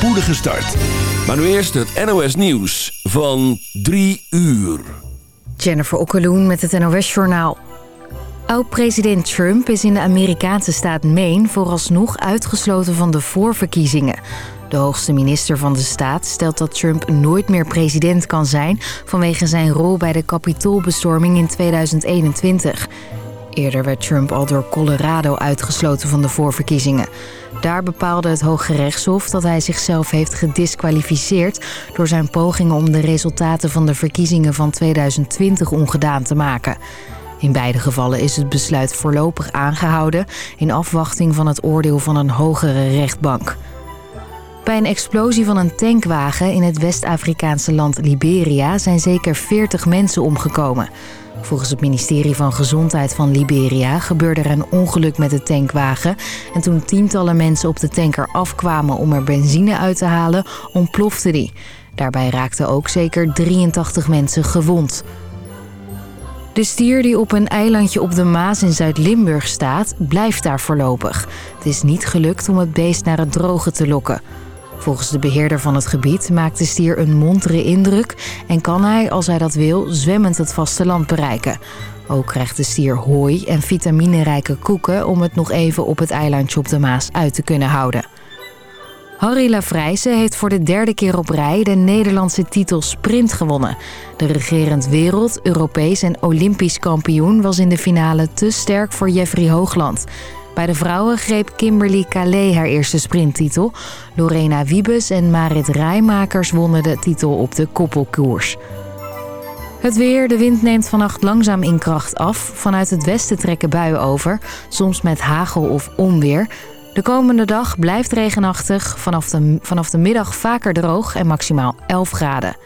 spoedige start. Maar nu eerst het NOS Nieuws van 3 uur. Jennifer Okkeloen met het NOS Journaal. Oud-president Trump is in de Amerikaanse staat Maine... vooralsnog uitgesloten van de voorverkiezingen. De hoogste minister van de staat stelt dat Trump nooit meer president kan zijn... vanwege zijn rol bij de kapitoolbestorming in 2021... Eerder werd Trump al door Colorado uitgesloten van de voorverkiezingen. Daar bepaalde het Hoge Rechtshof dat hij zichzelf heeft gedisqualificeerd... door zijn pogingen om de resultaten van de verkiezingen van 2020 ongedaan te maken. In beide gevallen is het besluit voorlopig aangehouden... in afwachting van het oordeel van een hogere rechtbank. Bij een explosie van een tankwagen in het West-Afrikaanse land Liberia... zijn zeker 40 mensen omgekomen... Volgens het ministerie van Gezondheid van Liberia gebeurde er een ongeluk met de tankwagen. En toen tientallen mensen op de tanker afkwamen om er benzine uit te halen, ontplofte die. Daarbij raakten ook zeker 83 mensen gewond. De stier die op een eilandje op de Maas in Zuid-Limburg staat, blijft daar voorlopig. Het is niet gelukt om het beest naar het droge te lokken. Volgens de beheerder van het gebied maakt de stier een montere indruk... en kan hij, als hij dat wil, zwemmend het vasteland bereiken. Ook krijgt de stier hooi en vitaminerijke koeken... om het nog even op het eilandje op de Maas uit te kunnen houden. Harry Lafrijse heeft voor de derde keer op rij de Nederlandse titel sprint gewonnen. De regerend wereld, Europees en Olympisch kampioen was in de finale te sterk voor Jeffrey Hoogland... Bij de vrouwen greep Kimberly Calais haar eerste sprinttitel. Lorena Wiebes en Marit Rijmakers wonnen de titel op de koppelkoers. Het weer, de wind neemt vannacht langzaam in kracht af. Vanuit het westen trekken buien over, soms met hagel of onweer. De komende dag blijft regenachtig, vanaf de, vanaf de middag vaker droog en maximaal 11 graden.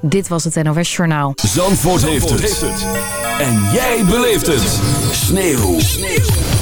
Dit was het NOS Journaal. Zandvoort, heeft, het. En jij beleeft het. Sneeuw. Sneeuw.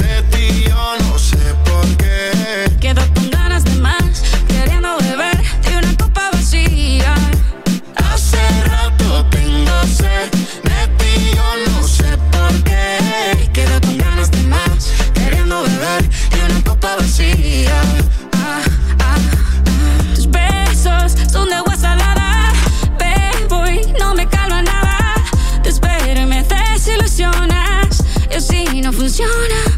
Jonah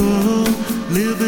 As we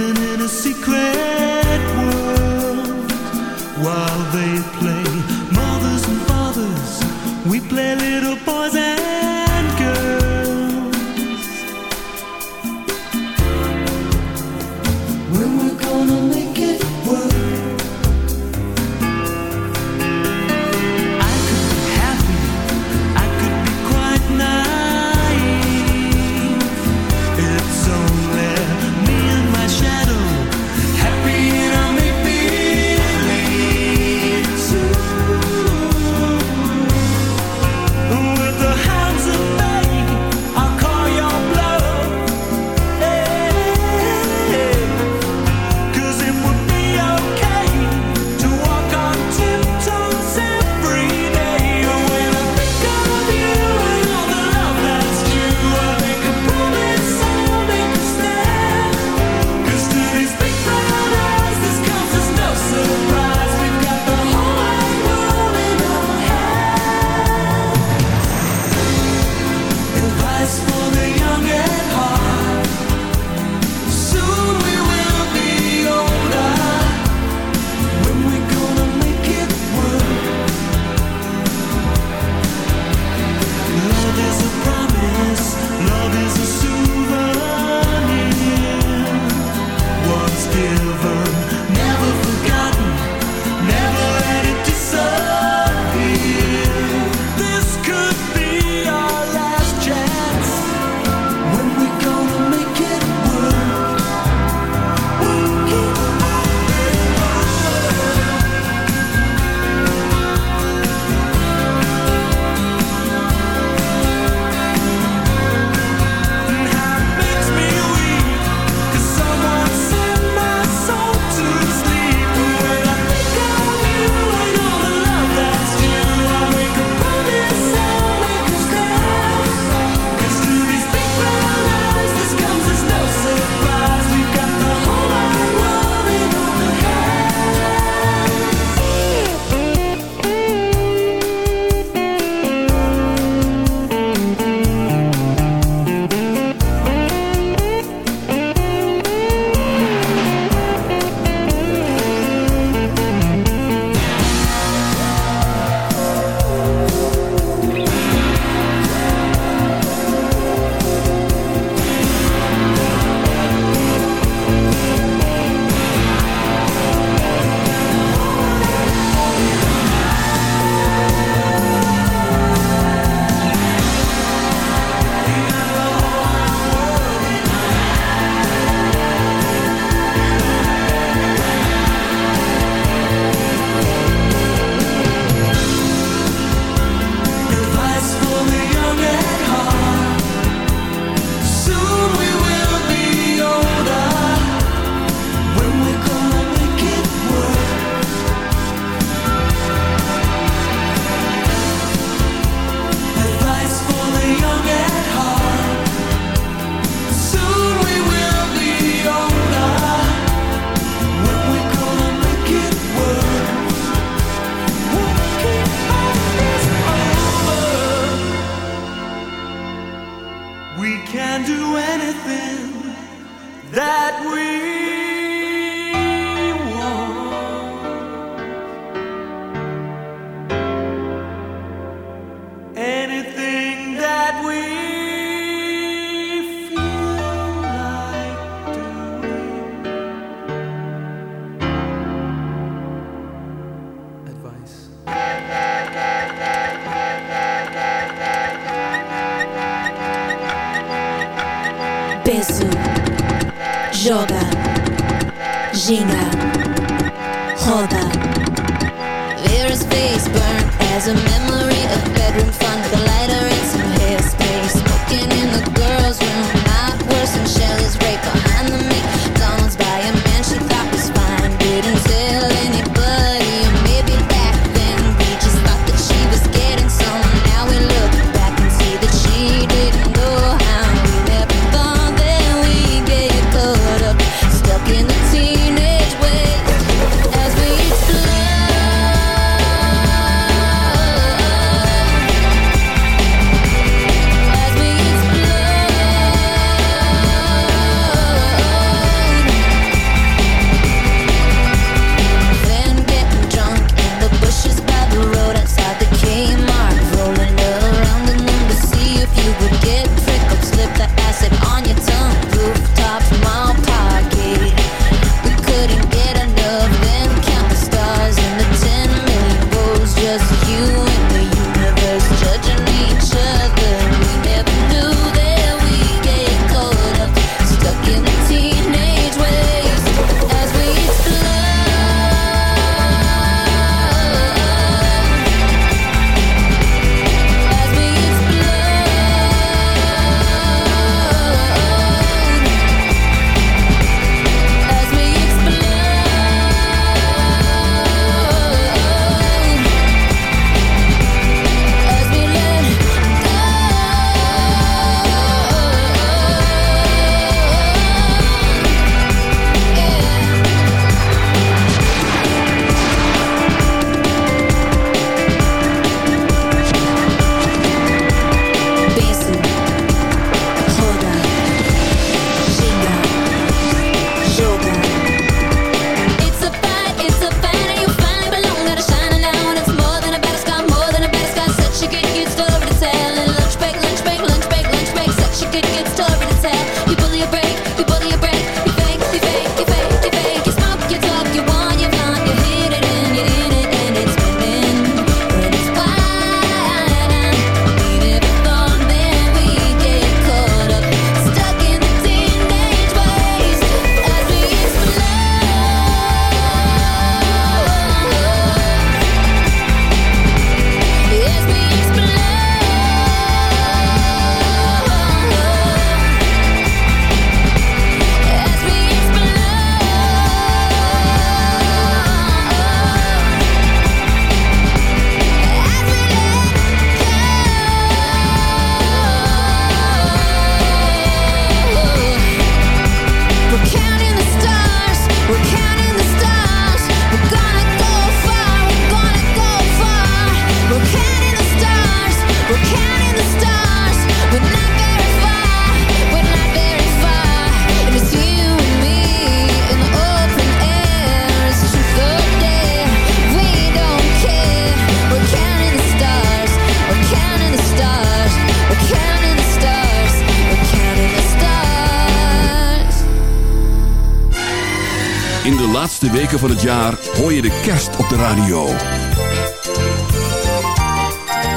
laatste weken van het jaar hoor je de kerst op de radio.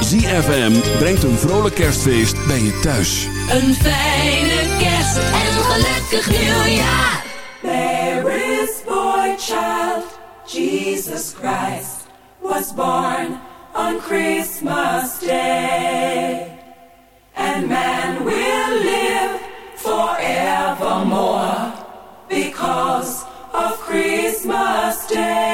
ZFM brengt een vrolijk kerstfeest bij je thuis. Een fijne kerst en een gelukkig nieuwjaar. There is boy child, Jesus Christ, was born on Christmas Day. And man will live forevermore Christmas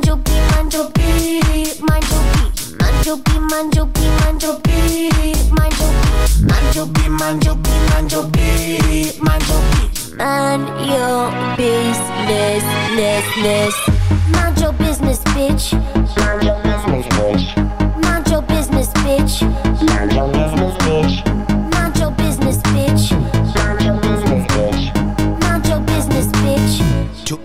B, manjo B, manjo B. Manjo B, manjo B, manjo B, manjo B. Manjo B, manjo B, manjo B, manjo B. Man your business, less, less. Mind your business, bitch. Mind your business, bitch. Mind your business, bitch. Mind your business, bitch.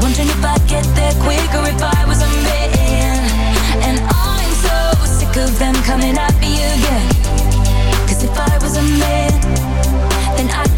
Wondering if I'd get there quicker if I was a man. And I'm so sick of them coming at me again. Cause if I was a man, then I'd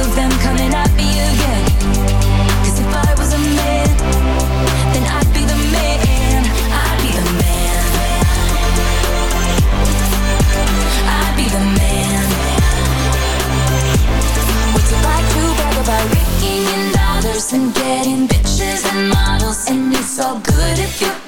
of them coming if I was a man, then I'd be the man. I'd be the man. I'd be the man. What's it like to brag about in dollars and getting bitches and models? And it's all good if you're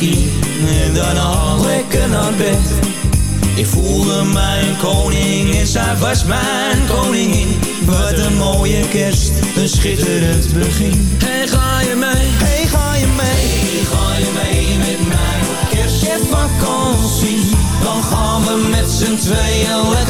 whisky en daarna lekker naar bed. Ik voelde mijn koningin, koning en zij was mijn koningin. Wat een mooie kerst, een schitterend begin. Hey, ga je mee? Hey, ga je mee? Hey, ga je mee met mij op kerstvakantie? Dan gaan we met z'n tweeën lekker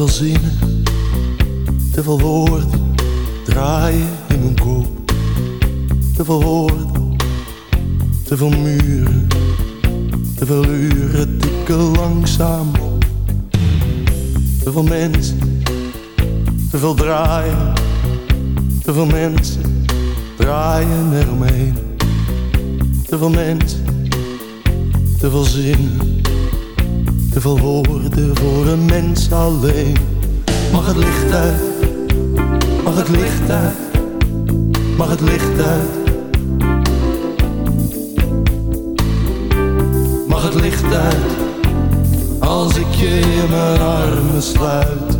veel zin. je mijn armen sluit.